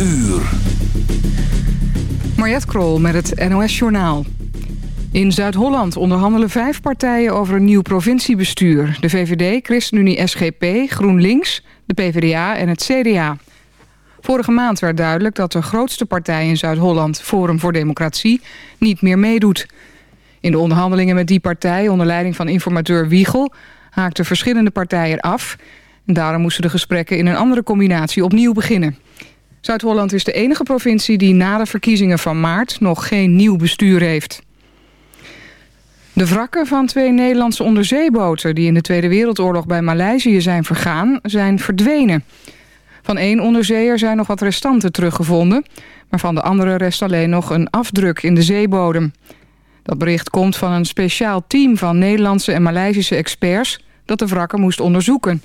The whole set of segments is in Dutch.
uur. Mariette Krol met het NOS Journaal. In Zuid-Holland onderhandelen vijf partijen over een nieuw provinciebestuur. De VVD, ChristenUnie SGP, GroenLinks, de PvdA en het CDA. Vorige maand werd duidelijk dat de grootste partij in Zuid-Holland... Forum voor Democratie, niet meer meedoet. In de onderhandelingen met die partij onder leiding van informateur Wiegel... haakten verschillende partijen af... en daarom moesten de gesprekken in een andere combinatie opnieuw beginnen. Zuid-Holland is de enige provincie die na de verkiezingen van maart... nog geen nieuw bestuur heeft. De wrakken van twee Nederlandse onderzeeboten... die in de Tweede Wereldoorlog bij Maleisië zijn vergaan, zijn verdwenen. Van één onderzeeër zijn nog wat restanten teruggevonden... maar van de andere rest alleen nog een afdruk in de zeebodem. Dat bericht komt van een speciaal team van Nederlandse en Maleisische experts... dat de wrakken moest onderzoeken.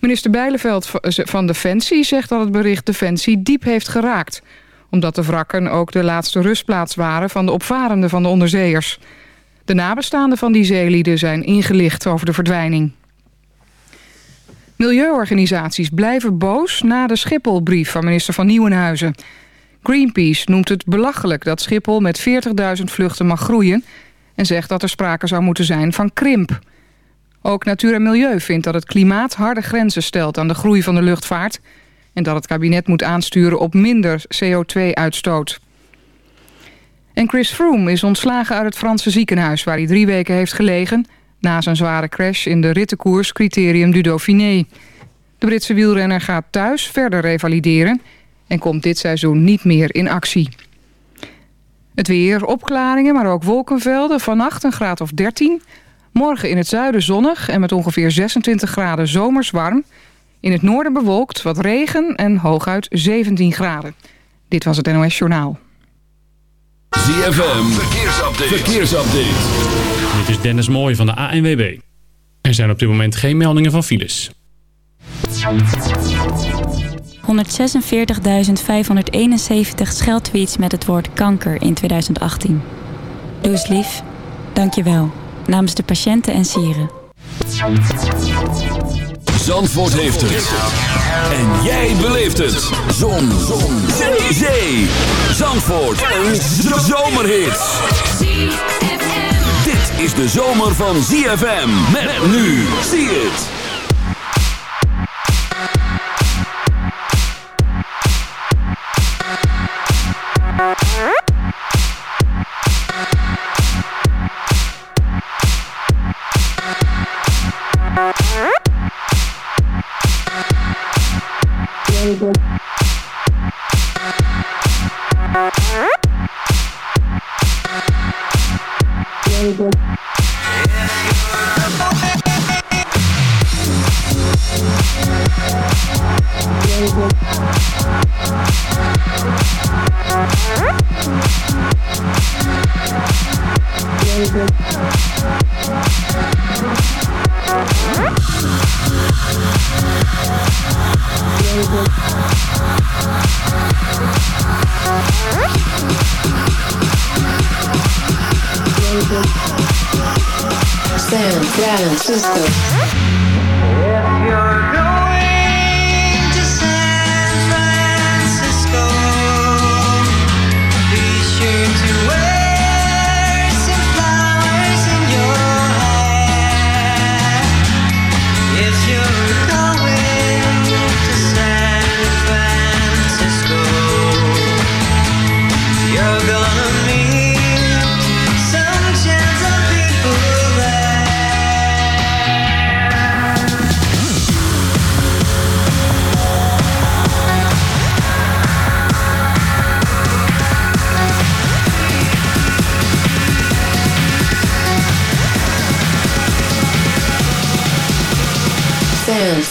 Minister Bijleveld van Defensie zegt dat het bericht Defensie diep heeft geraakt... omdat de wrakken ook de laatste rustplaats waren van de opvarenden van de onderzeeërs... De nabestaanden van die zeelieden zijn ingelicht over de verdwijning. Milieuorganisaties blijven boos na de Schipholbrief van minister van Nieuwenhuizen. Greenpeace noemt het belachelijk dat Schiphol met 40.000 vluchten mag groeien... en zegt dat er sprake zou moeten zijn van krimp. Ook Natuur en Milieu vindt dat het klimaat harde grenzen stelt aan de groei van de luchtvaart... en dat het kabinet moet aansturen op minder CO2-uitstoot. En Chris Froome is ontslagen uit het Franse ziekenhuis... waar hij drie weken heeft gelegen... na zijn zware crash in de rittenkoers Criterium du Dauphiné. De Britse wielrenner gaat thuis verder revalideren... en komt dit seizoen niet meer in actie. Het weer, opklaringen, maar ook wolkenvelden. Vannacht een graad of 13. Morgen in het zuiden zonnig en met ongeveer 26 graden zomers warm. In het noorden bewolkt, wat regen en hooguit 17 graden. Dit was het NOS Journaal. ZFM, verkeersupdate. verkeersupdate. Dit is Dennis Mooij van de ANWB. Er zijn op dit moment geen meldingen van files. 146.571 scheldtweets met het woord kanker in 2018. Doe eens lief. Dank je wel. Namens de patiënten en sieren. Zandvoort heeft het. En jij beleeft het. Zon. Zon. Zee. Zee. Zandvoort. Een zomerhit. Dit is de zomer van ZFM. Met nu. Zie het. San Francisco.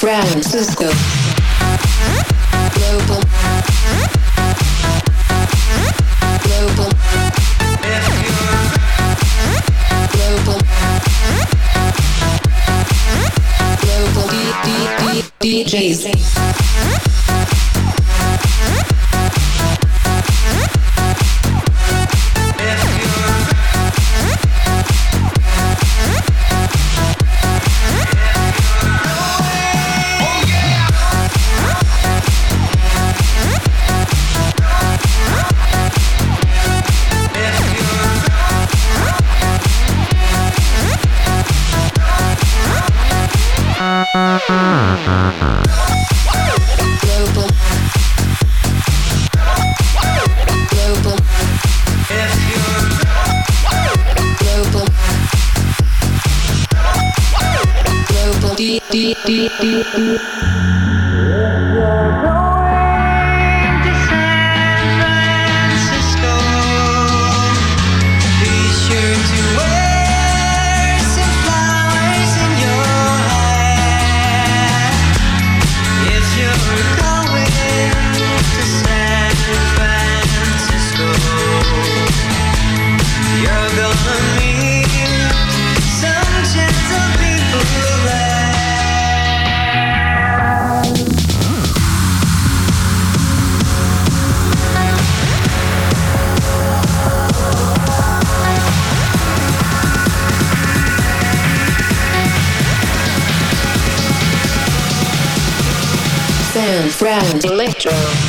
San Francisco. Underground Electro.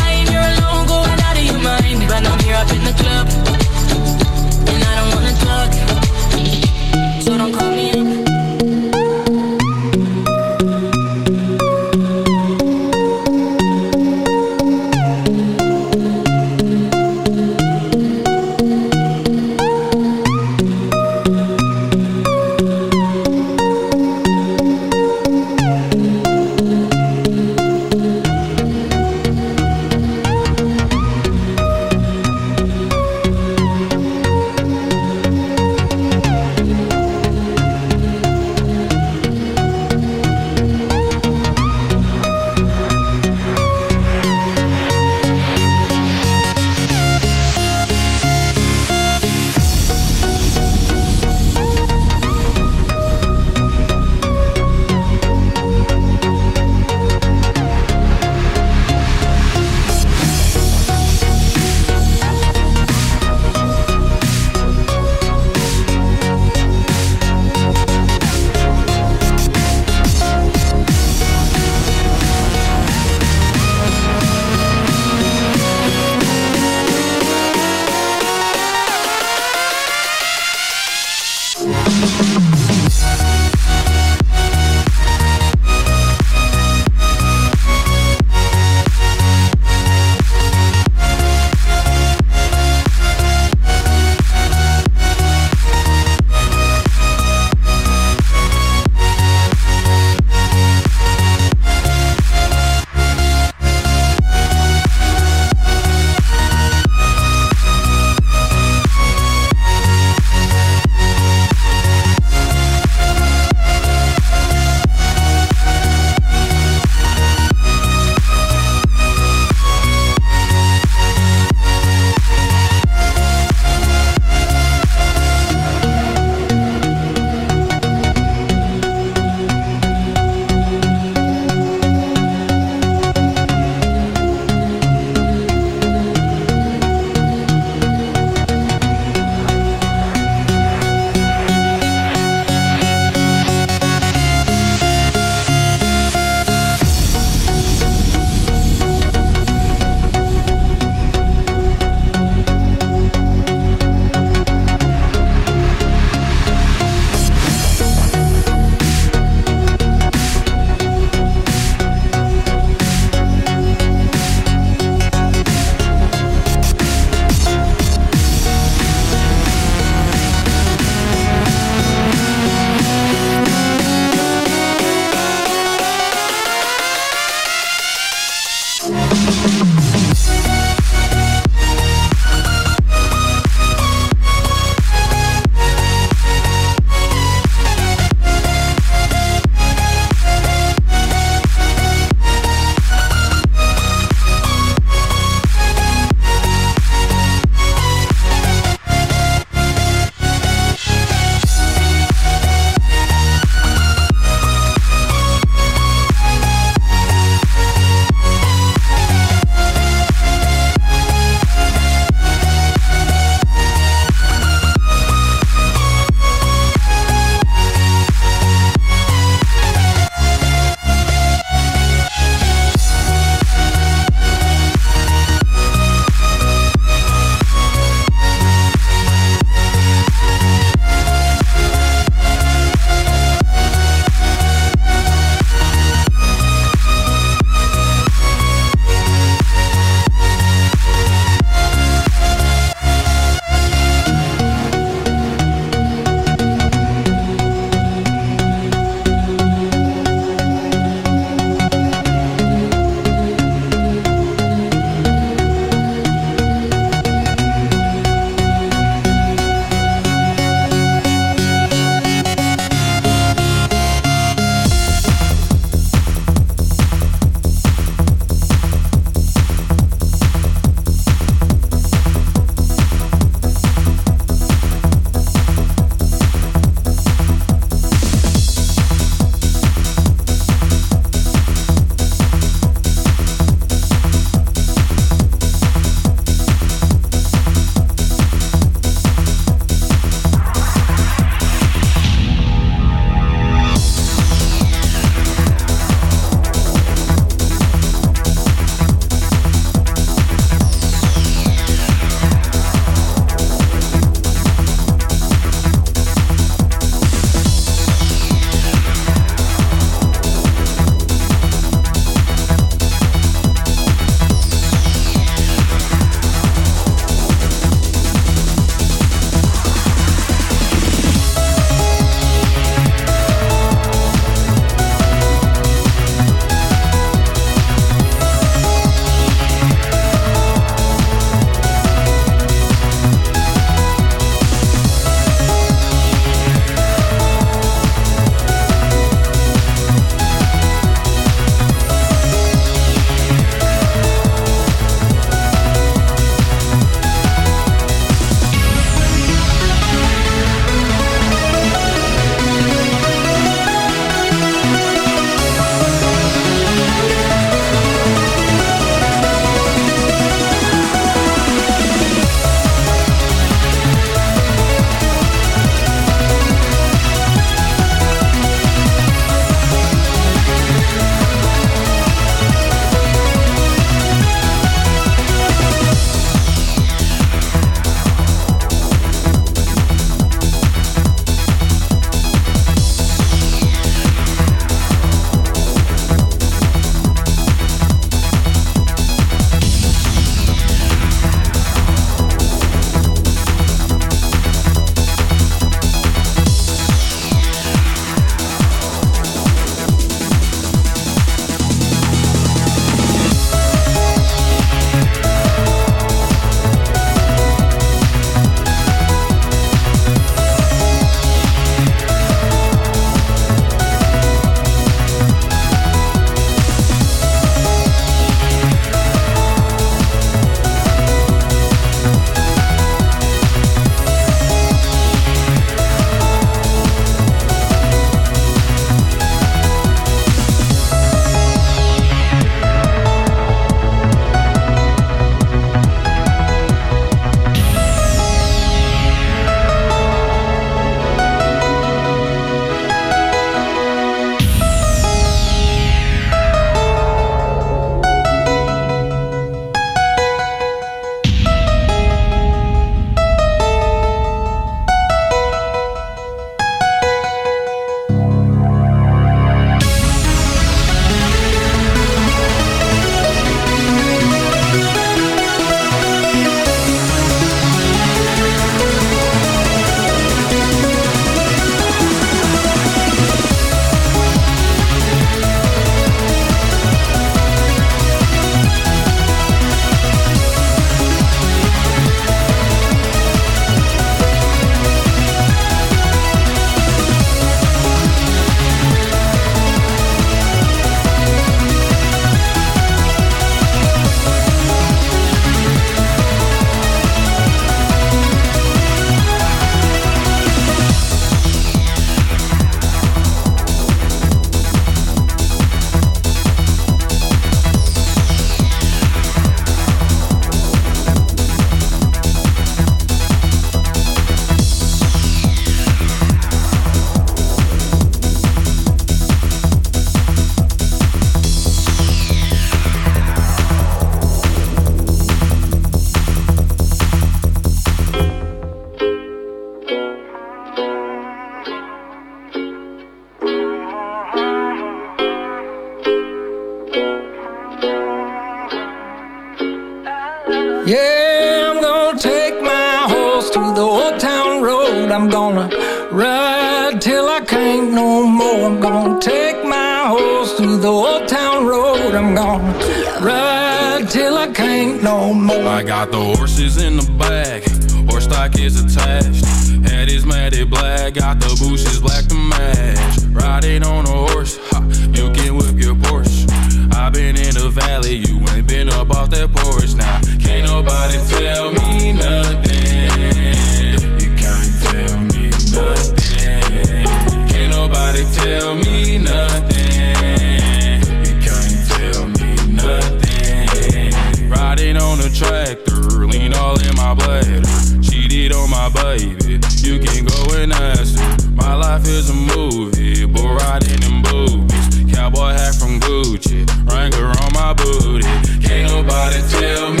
life is a movie, bull riding in boobies. Cowboy hat from Gucci, Wrangler on my booty. Can't nobody tell me.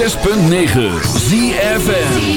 6.9 ZFN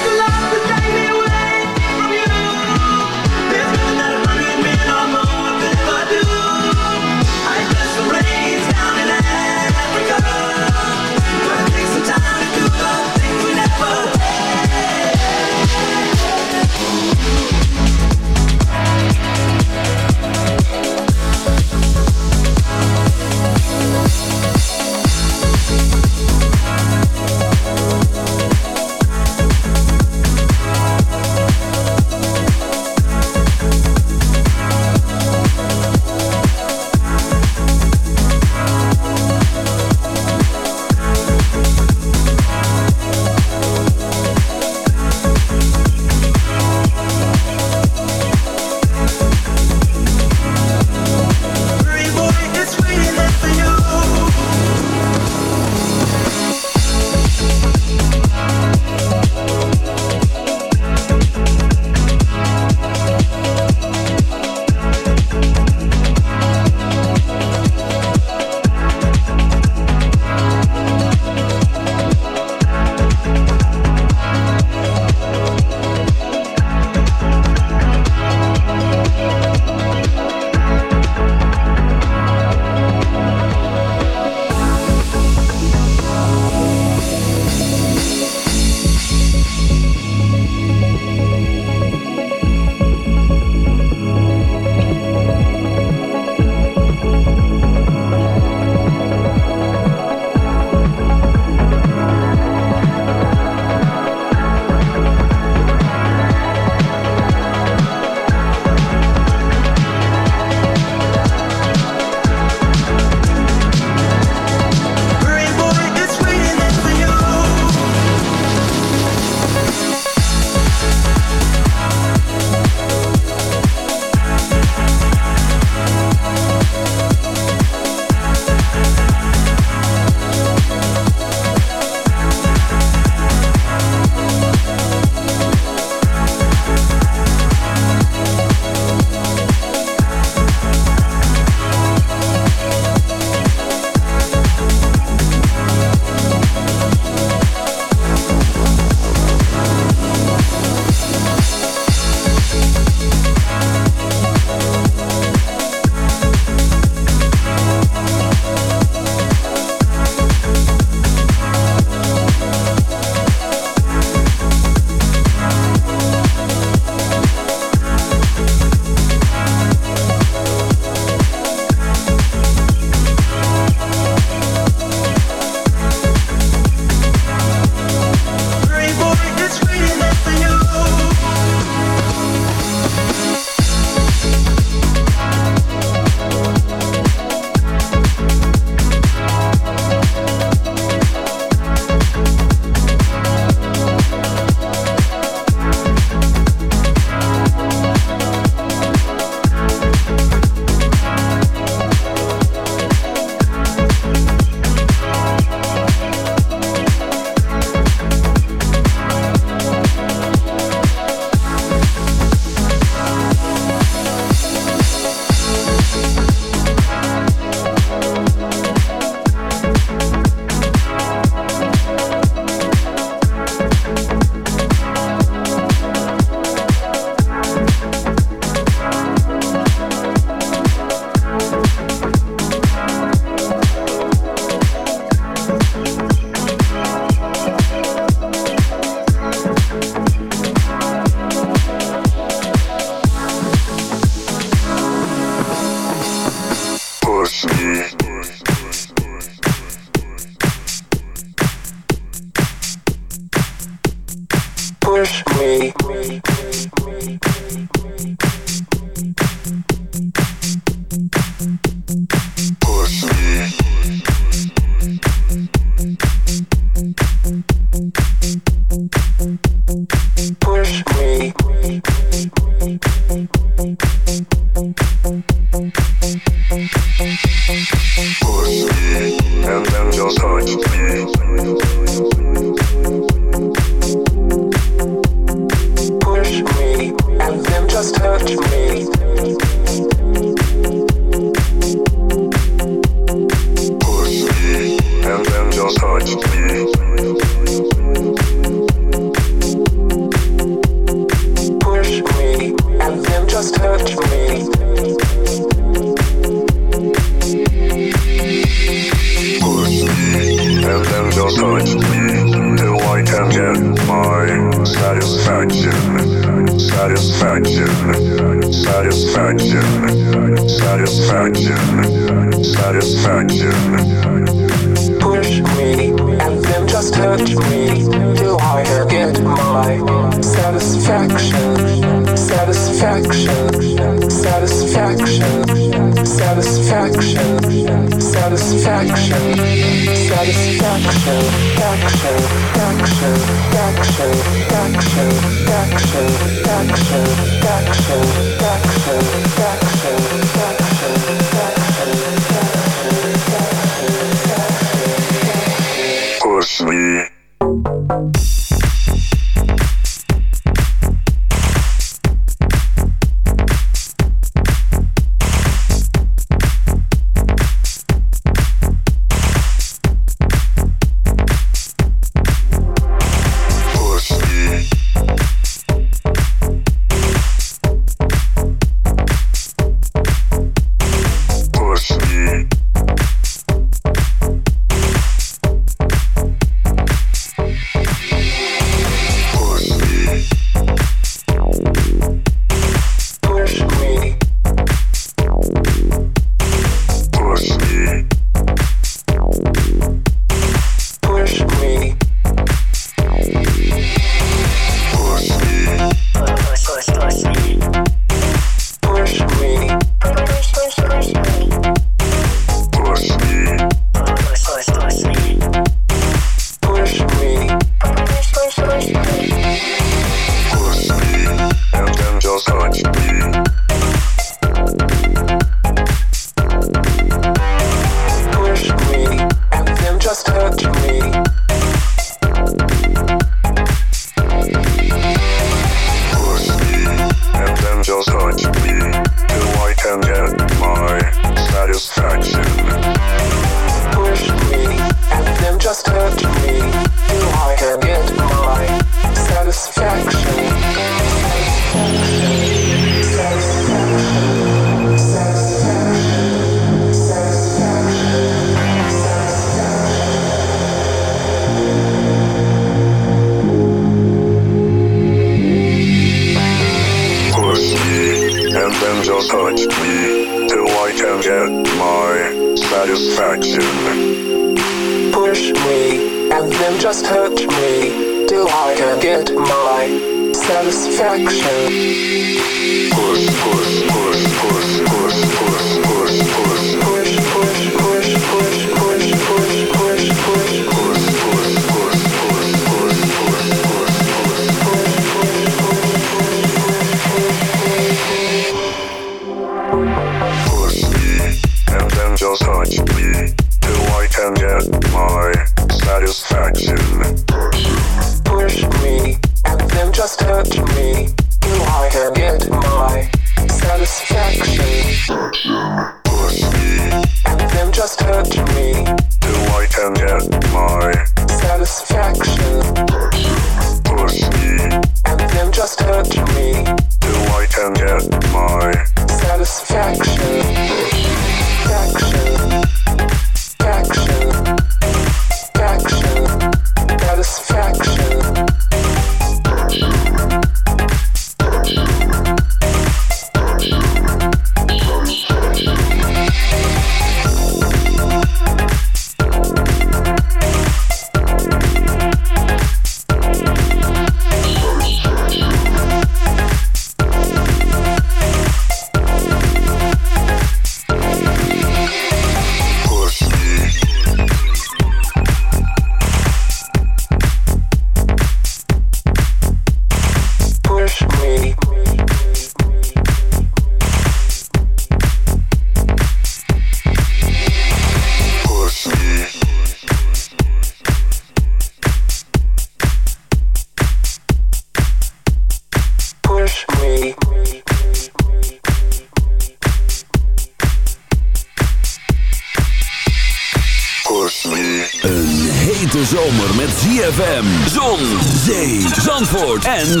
zandvoort en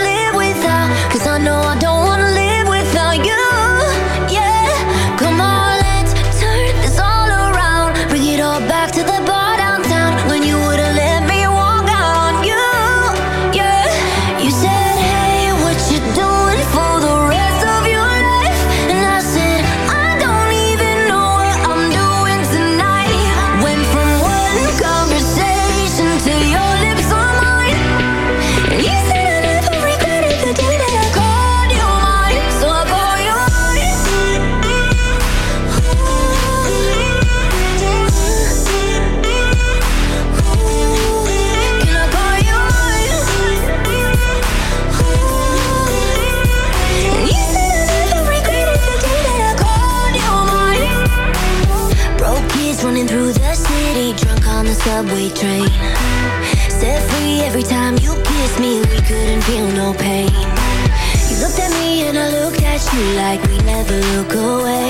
you like we never look away.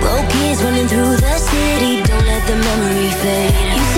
Broke kids running through the city Don't let the memory fade.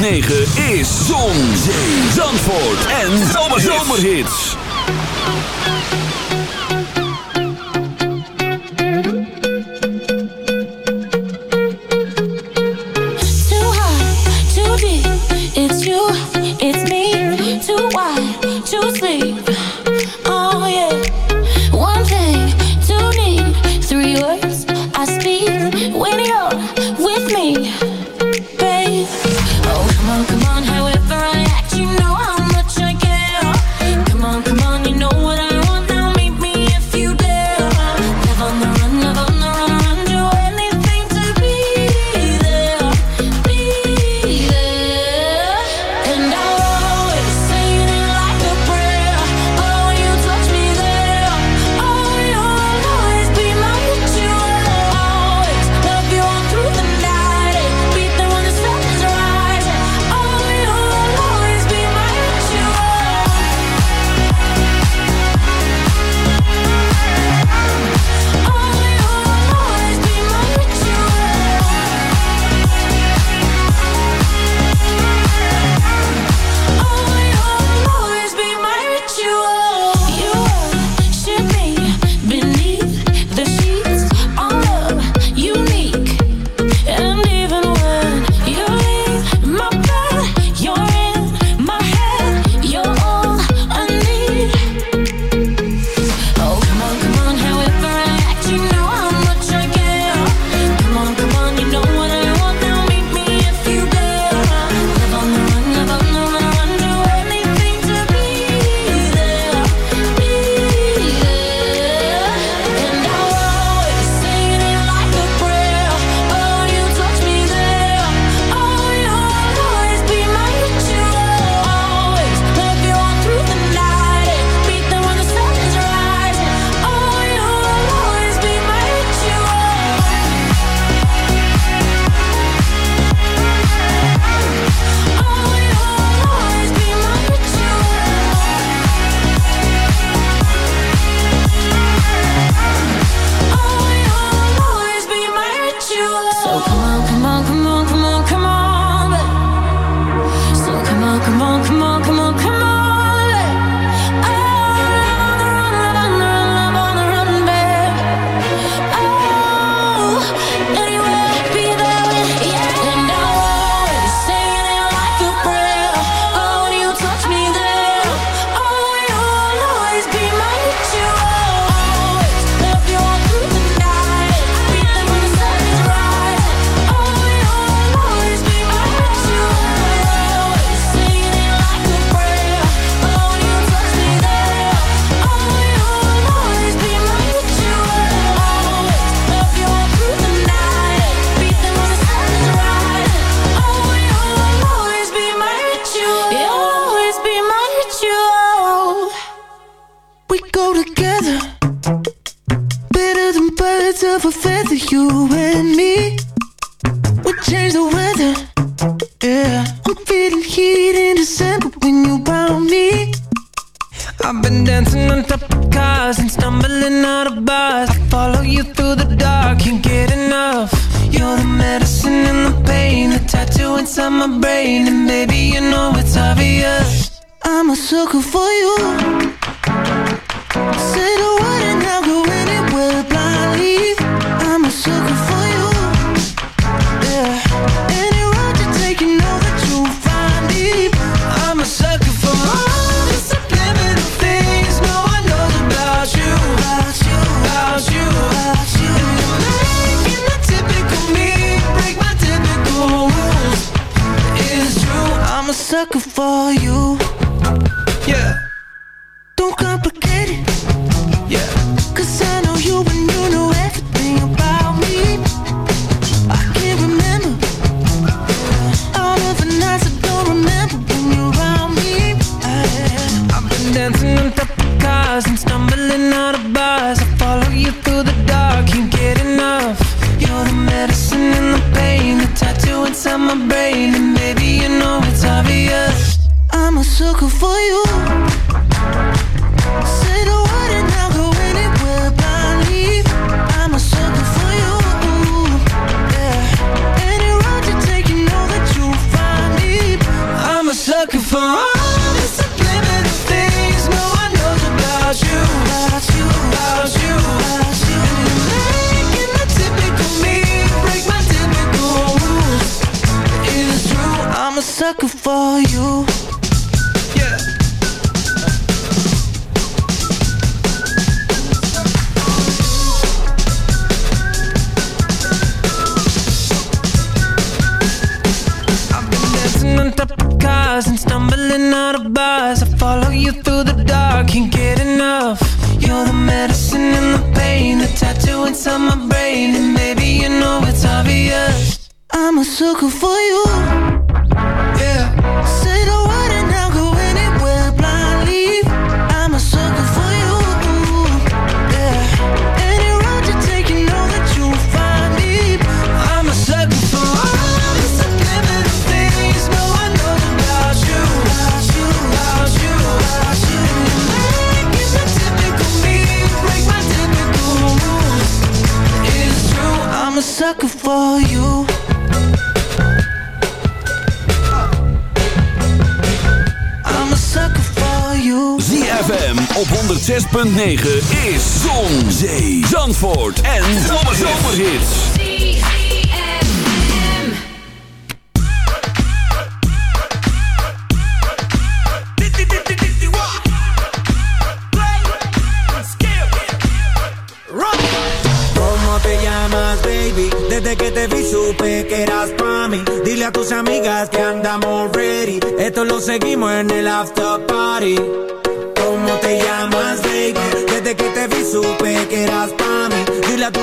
106.9 106.9 is Zon, Zee, Zandvoort en Zomerhits. ¿Cómo te llamas, baby? Desde que te vi supe que eras pa' mí. Dile a tus amigas que andamos ready. Esto lo seguimos en el after party.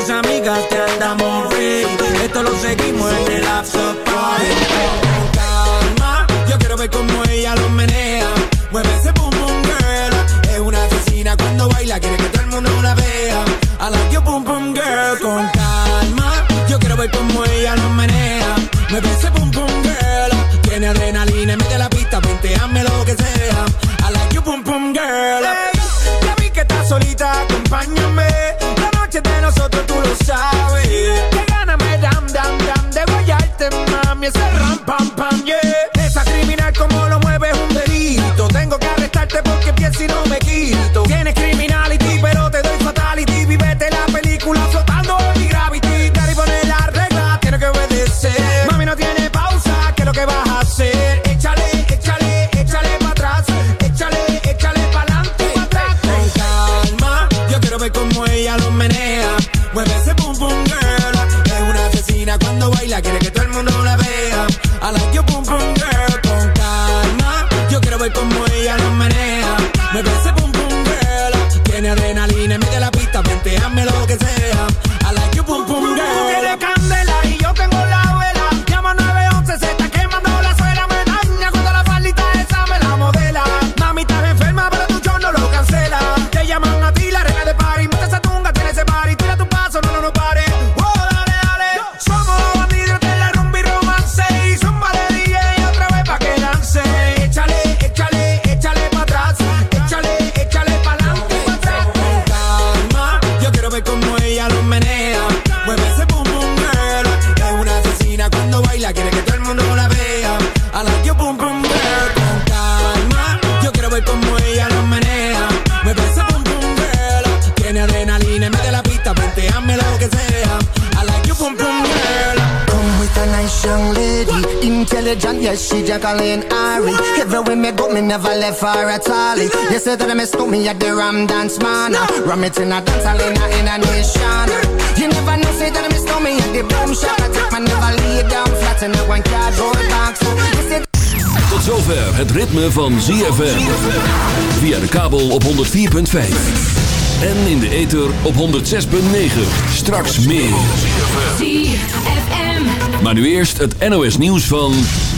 amigas te Ram it in a dance hall in a, in a nation. You never know, say that I miss me at the boom shop. I take my never lay down flat in a one cardboard box. Tot zover het ritme van ZFM. Via de kabel op 104.5. En in de ether op 106.9. Straks meer. ZFM. Maar nu eerst het NOS nieuws van 11.